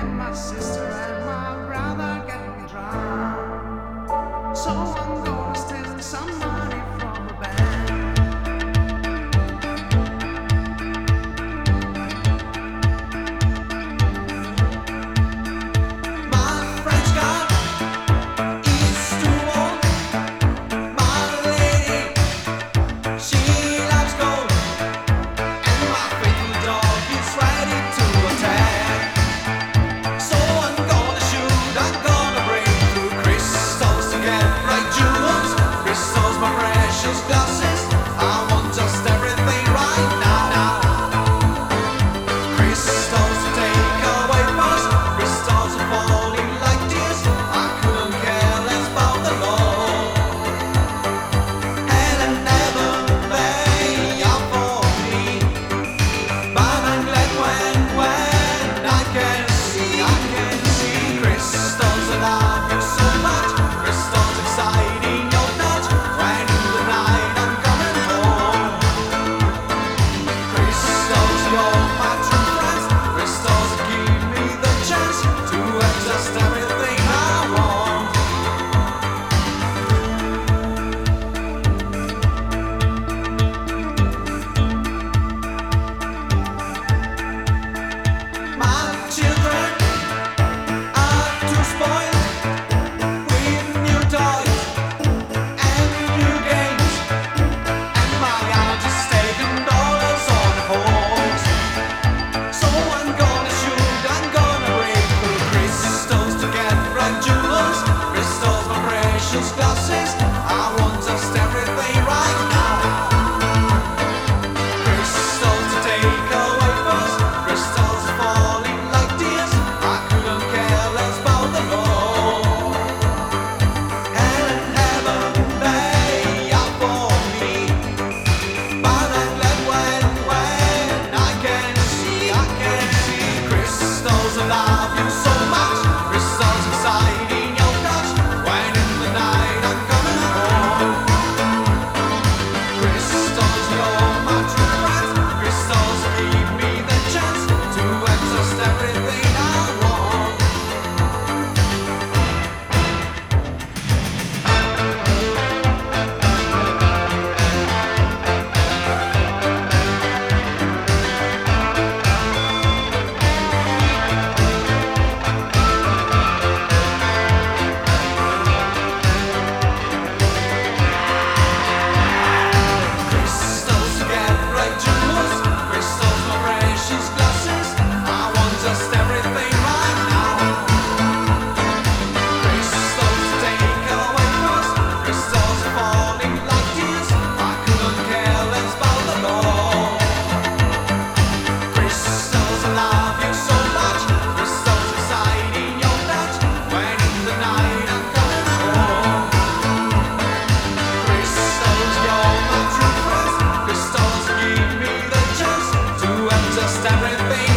and my sister and lost everything.